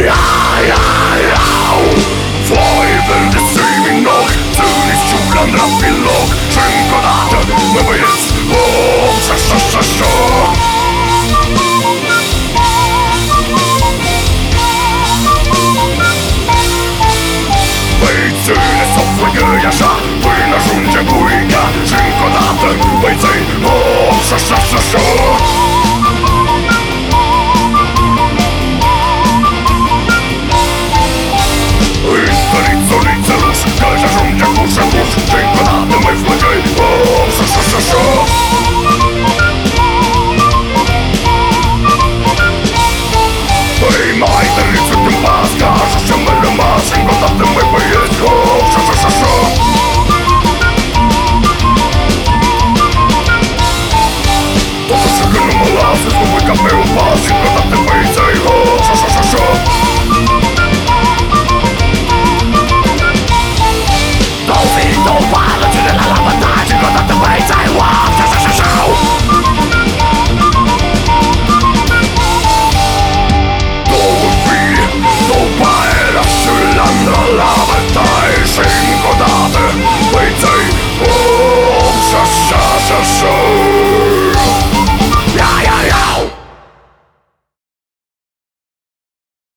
Yeah! на драпілок чемпіонат Вибиць Лопса, що, що, що Бійці лісової яжа Винажунь дякуйня Чемпіонат Бійці Лопса, що, що, що